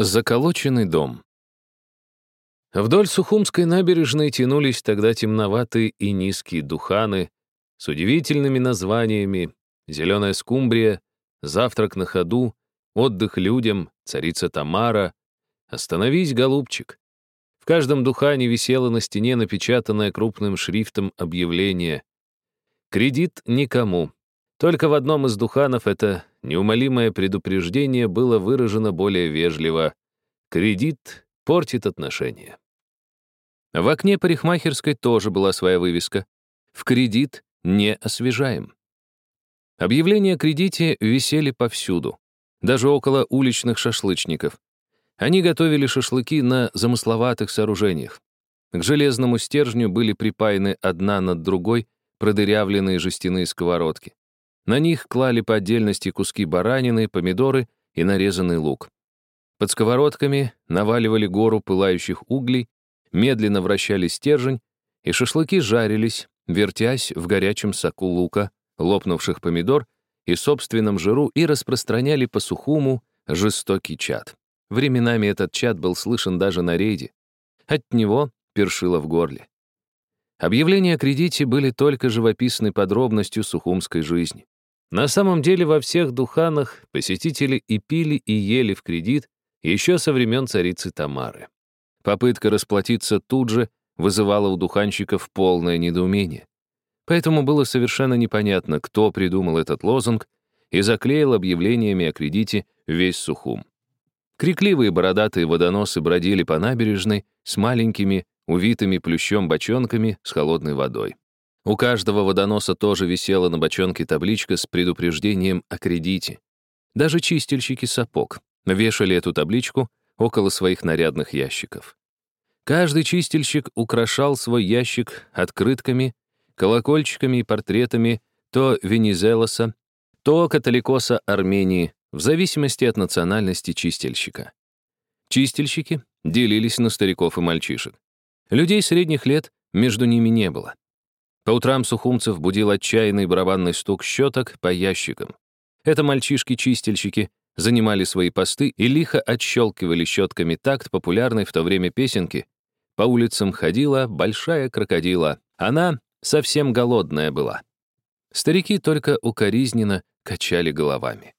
Заколоченный дом. Вдоль Сухумской набережной тянулись тогда темноватые и низкие духаны с удивительными названиями «Зеленая скумбрия», «Завтрак на ходу», «Отдых людям», «Царица Тамара», «Остановись, голубчик». В каждом духане висело на стене напечатанное крупным шрифтом объявление «Кредит никому». Только в одном из духанов это неумолимое предупреждение было выражено более вежливо. Кредит портит отношения. В окне парикмахерской тоже была своя вывеска. В кредит не освежаем. Объявления о кредите висели повсюду, даже около уличных шашлычников. Они готовили шашлыки на замысловатых сооружениях. К железному стержню были припаяны одна над другой продырявленные жестяные сковородки. На них клали по отдельности куски баранины, помидоры и нарезанный лук. Под сковородками наваливали гору пылающих углей, медленно вращали стержень, и шашлыки жарились, вертясь в горячем соку лука, лопнувших помидор и собственном жиру и распространяли по сухому жестокий чад. Временами этот чад был слышен даже на рейде. От него першило в горле. Объявления о кредите были только живописной подробностью сухумской жизни. На самом деле во всех духанах посетители и пили, и ели в кредит еще со времен царицы Тамары. Попытка расплатиться тут же вызывала у духанщиков полное недоумение. Поэтому было совершенно непонятно, кто придумал этот лозунг и заклеил объявлениями о кредите весь Сухум. Крикливые бородатые водоносы бродили по набережной с маленькими, увитыми плющом бочонками с холодной водой. У каждого водоноса тоже висела на бочонке табличка с предупреждением о кредите. Даже чистильщики сапог вешали эту табличку около своих нарядных ящиков. Каждый чистильщик украшал свой ящик открытками, колокольчиками и портретами то Венизелоса, то католикоса Армении, в зависимости от национальности чистильщика. Чистильщики делились на стариков и мальчишек. Людей средних лет между ними не было. По утрам сухумцев будил отчаянный барабанный стук щеток по ящикам. Это мальчишки-чистильщики занимали свои посты и лихо отщелкивали щетками такт популярной в то время песенки. По улицам ходила большая крокодила. Она совсем голодная была. Старики только укоризненно качали головами.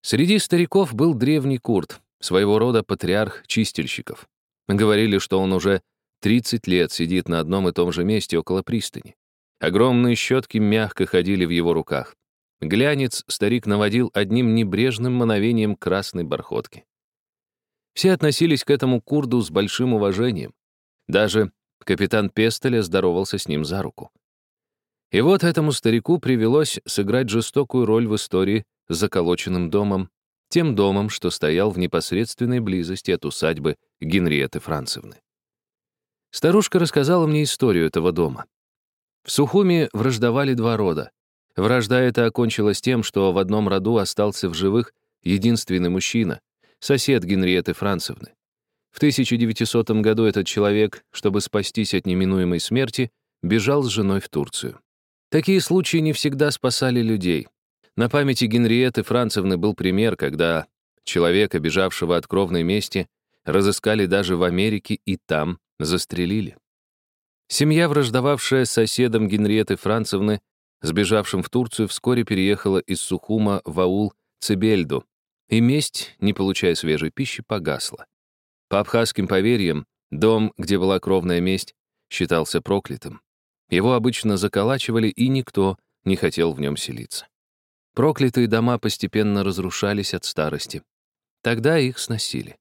Среди стариков был древний Курт, своего рода патриарх чистильщиков. Говорили, что он уже 30 лет сидит на одном и том же месте около пристани. Огромные щетки мягко ходили в его руках. Глянец старик наводил одним небрежным мановением красной бархотки. Все относились к этому курду с большим уважением. Даже капитан Пестеля здоровался с ним за руку. И вот этому старику привелось сыграть жестокую роль в истории с заколоченным домом, тем домом, что стоял в непосредственной близости от усадьбы Генриеты Францевны. Старушка рассказала мне историю этого дома. В Сухуме враждовали два рода. Вражда эта окончилась тем, что в одном роду остался в живых единственный мужчина, сосед Генриеты Францевны. В 1900 году этот человек, чтобы спастись от неминуемой смерти, бежал с женой в Турцию. Такие случаи не всегда спасали людей. На памяти Генриеты Францевны был пример, когда человека, бежавшего от кровной мести, разыскали даже в Америке и там застрелили. Семья, враждовавшая с соседом Генриеты Францевны, сбежавшим в Турцию, вскоре переехала из Сухума в аул Цибельду, и месть, не получая свежей пищи, погасла. По абхазским поверьям, дом, где была кровная месть, считался проклятым. Его обычно заколачивали, и никто не хотел в нем селиться. Проклятые дома постепенно разрушались от старости. Тогда их сносили.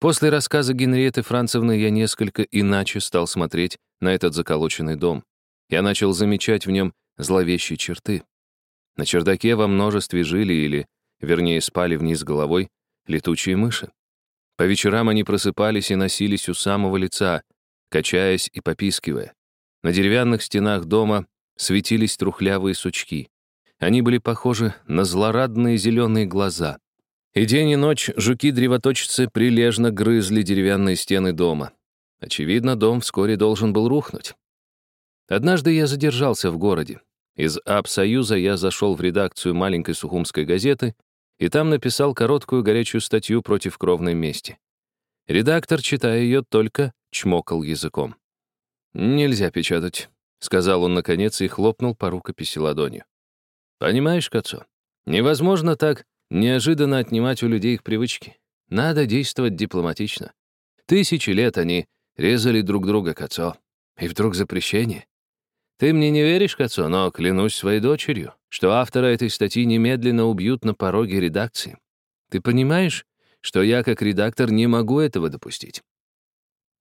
После рассказа Генриеты Францевны я несколько иначе стал смотреть на этот заколоченный дом. Я начал замечать в нем зловещие черты. На чердаке во множестве жили или, вернее, спали вниз головой летучие мыши. По вечерам они просыпались и носились у самого лица, качаясь и попискивая. На деревянных стенах дома светились трухлявые сучки. Они были похожи на злорадные зеленые глаза. И день и ночь жуки-древоточцы прилежно грызли деревянные стены дома. Очевидно, дом вскоре должен был рухнуть. Однажды я задержался в городе. Из Абсоюза я зашел в редакцию маленькой сухумской газеты и там написал короткую горячую статью против кровной мести. Редактор, читая ее, только чмокал языком. «Нельзя печатать», — сказал он наконец и хлопнул по рукописи ладонью. «Понимаешь, Кацо, невозможно так неожиданно отнимать у людей их привычки. Надо действовать дипломатично. Тысячи лет они резали друг друга, Кацо. И вдруг запрещение. Ты мне не веришь, Кацо, но клянусь своей дочерью, что автора этой статьи немедленно убьют на пороге редакции. Ты понимаешь, что я, как редактор, не могу этого допустить?»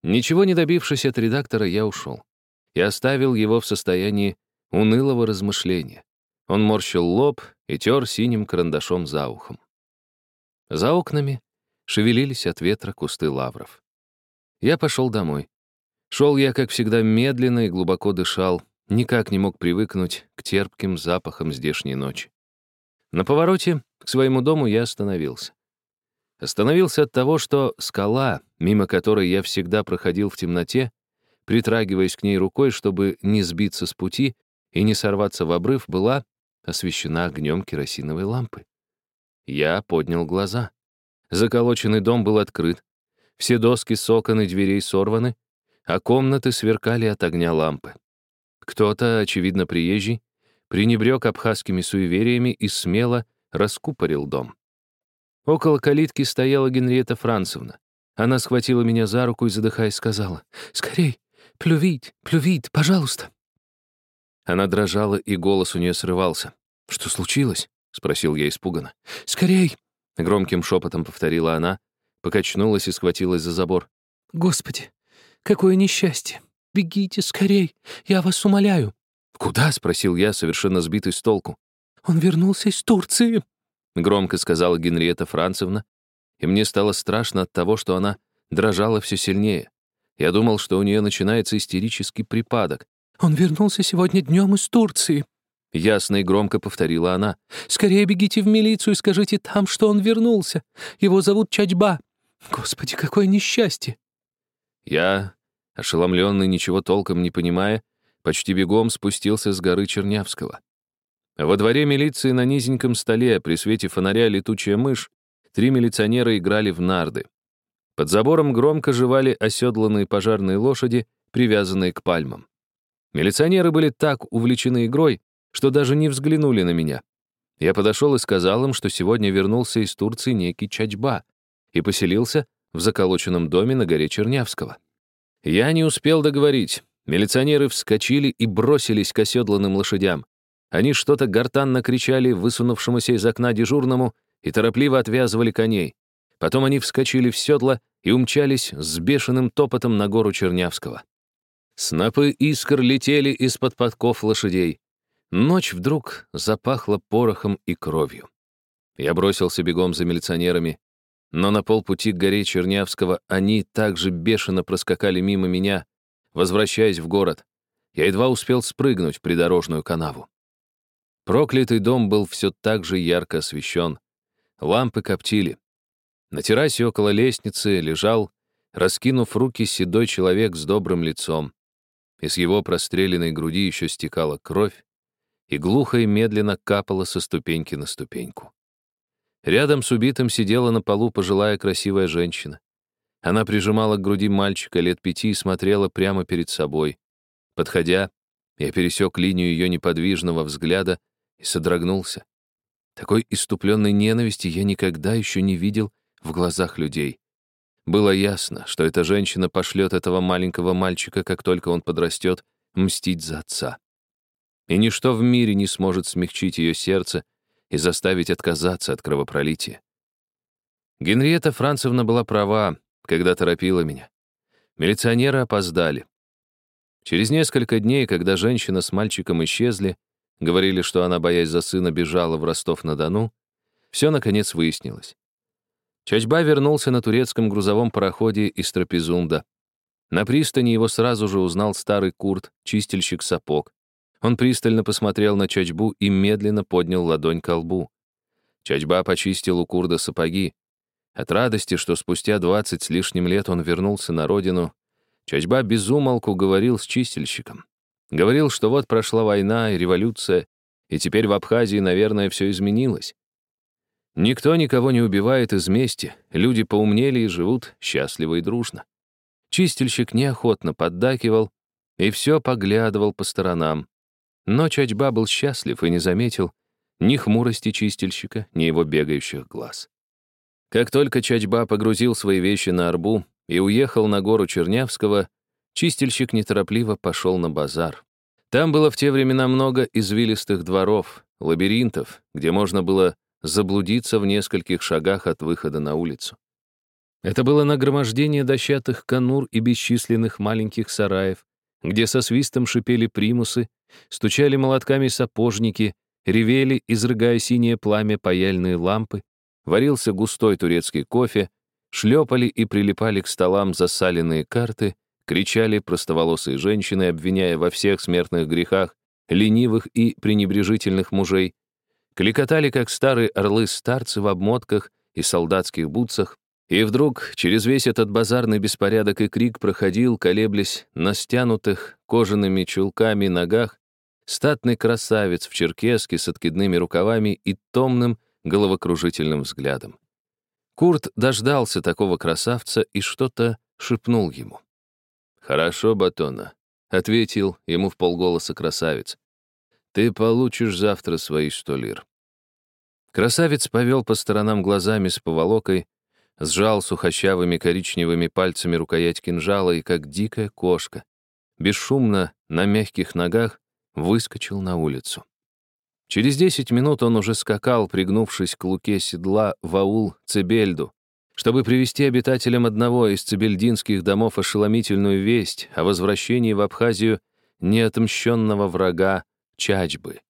Ничего не добившись от редактора, я ушел. И оставил его в состоянии унылого размышления. Он морщил лоб и тер синим карандашом за ухом. За окнами шевелились от ветра кусты лавров. Я пошел домой. Шел я, как всегда, медленно и глубоко дышал, никак не мог привыкнуть к терпким запахам здешней ночи. На повороте к своему дому я остановился. Остановился от того, что скала, мимо которой я всегда проходил в темноте, притрагиваясь к ней рукой, чтобы не сбиться с пути и не сорваться в обрыв, была освещена огнем керосиновой лампы. Я поднял глаза. Заколоченный дом был открыт, все доски с окон и дверей сорваны, а комнаты сверкали от огня лампы. Кто-то, очевидно приезжий, пренебрег абхазскими суевериями и смело раскупорил дом. Около калитки стояла Генриетта Францевна. Она схватила меня за руку и, задыхаясь, сказала, «Скорей, плювить, плювить, пожалуйста». Она дрожала, и голос у нее срывался. «Что случилось?» — спросил я испуганно. «Скорей!» — громким шепотом повторила она, покачнулась и схватилась за забор. «Господи, какое несчастье! Бегите скорей, я вас умоляю!» «Куда?» — спросил я, совершенно сбитый с толку. «Он вернулся из Турции!» громко сказала Генриетта Францевна, и мне стало страшно от того, что она дрожала все сильнее. Я думал, что у нее начинается истерический припадок. «Он вернулся сегодня днем из Турции», — ясно и громко повторила она. «Скорее бегите в милицию и скажите там, что он вернулся. Его зовут Чачба. Господи, какое несчастье!» Я, ошеломленный, ничего толком не понимая, почти бегом спустился с горы Чернявского. Во дворе милиции на низеньком столе при свете фонаря летучая мышь, три милиционера играли в нарды. Под забором громко жевали оседланные пожарные лошади, привязанные к пальмам. Милиционеры были так увлечены игрой, что даже не взглянули на меня. Я подошел и сказал им, что сегодня вернулся из Турции некий Чачба и поселился в заколоченном доме на горе Чернявского. Я не успел договорить. Милиционеры вскочили и бросились к оседланным лошадям. Они что-то гортанно кричали высунувшемуся из окна дежурному и торопливо отвязывали коней. Потом они вскочили в седло и умчались с бешеным топотом на гору Чернявского. Снопы искр летели из-под подков лошадей. Ночь вдруг запахла порохом и кровью. Я бросился бегом за милиционерами, но на полпути к горе Чернявского они также бешено проскакали мимо меня, возвращаясь в город. Я едва успел спрыгнуть в придорожную канаву. Проклятый дом был все так же ярко освещен. Лампы коптили. На террасе около лестницы лежал, раскинув руки, седой человек с добрым лицом. Из его простреленной груди еще стекала кровь, и глухо и медленно капала со ступеньки на ступеньку. Рядом с убитым сидела на полу пожилая красивая женщина. Она прижимала к груди мальчика лет пяти и смотрела прямо перед собой. Подходя, я пересек линию ее неподвижного взгляда и содрогнулся. Такой иступленной ненависти я никогда еще не видел в глазах людей. Было ясно, что эта женщина пошлет этого маленького мальчика, как только он подрастет, мстить за отца. И ничто в мире не сможет смягчить ее сердце и заставить отказаться от кровопролития. Генриетта Францевна была права, когда торопила меня. Милиционеры опоздали. Через несколько дней, когда женщина с мальчиком исчезли, Говорили, что она, боясь за сына, бежала в Ростов-на-Дону. Все, наконец, выяснилось. Чачба вернулся на турецком грузовом пароходе из Трапезунда. На пристани его сразу же узнал старый курт, чистильщик сапог. Он пристально посмотрел на Чачбу и медленно поднял ладонь к лбу. Чачба почистил у курда сапоги. От радости, что спустя двадцать с лишним лет он вернулся на родину, Чачба безумолку говорил с чистильщиком. Говорил, что вот прошла война и революция, и теперь в Абхазии, наверное, все изменилось. Никто никого не убивает из мести, люди поумнели и живут счастливо и дружно. Чистильщик неохотно поддакивал и все поглядывал по сторонам. Но Чачба был счастлив и не заметил ни хмурости чистильщика, ни его бегающих глаз. Как только Чачба погрузил свои вещи на арбу и уехал на гору Чернявского, чистильщик неторопливо пошел на базар. Там было в те времена много извилистых дворов, лабиринтов, где можно было заблудиться в нескольких шагах от выхода на улицу. Это было нагромождение дощатых конур и бесчисленных маленьких сараев, где со свистом шипели примусы, стучали молотками сапожники, ревели, изрыгая синее пламя паяльные лампы, варился густой турецкий кофе, шлепали и прилипали к столам засаленные карты, кричали простоволосые женщины, обвиняя во всех смертных грехах ленивых и пренебрежительных мужей, кликотали, как старые орлы-старцы в обмотках и солдатских бутсах, и вдруг через весь этот базарный беспорядок и крик проходил, колеблясь на стянутых кожаными чулками ногах, статный красавец в черкеске с откидными рукавами и томным головокружительным взглядом. Курт дождался такого красавца и что-то шепнул ему. «Хорошо, Батона», — ответил ему в полголоса красавец. «Ты получишь завтра свои сто лир». Красавец повел по сторонам глазами с поволокой, сжал сухощавыми коричневыми пальцами рукоять кинжала и, как дикая кошка, бесшумно, на мягких ногах, выскочил на улицу. Через десять минут он уже скакал, пригнувшись к луке седла в аул Цебельду, чтобы привести обитателям одного из цибельдинских домов ошеломительную весть о возвращении в Абхазию неотмщенного врага Чачбы.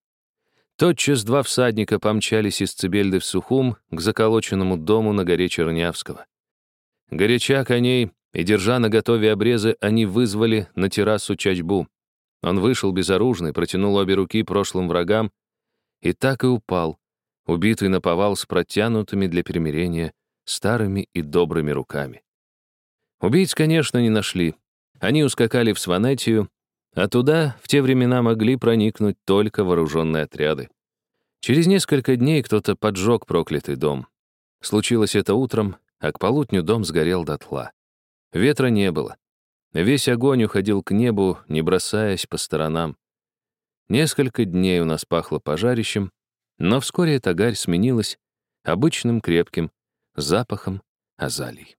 Тотчас два всадника помчались из Цибельды в Сухум к заколоченному дому на горе Чернявского. Горяча коней и, держа на готове обрезы, они вызвали на террасу Чачбу. Он вышел безоружный, протянул обе руки прошлым врагам и так и упал, убитый наповал с протянутыми для примирения старыми и добрыми руками. Убийц, конечно, не нашли. Они ускакали в Сванетию, а туда в те времена могли проникнуть только вооруженные отряды. Через несколько дней кто-то поджег проклятый дом. Случилось это утром, а к полудню дом сгорел дотла. Ветра не было. Весь огонь уходил к небу, не бросаясь по сторонам. Несколько дней у нас пахло пожарищем, но вскоре эта гарь сменилась обычным крепким запахом азалий.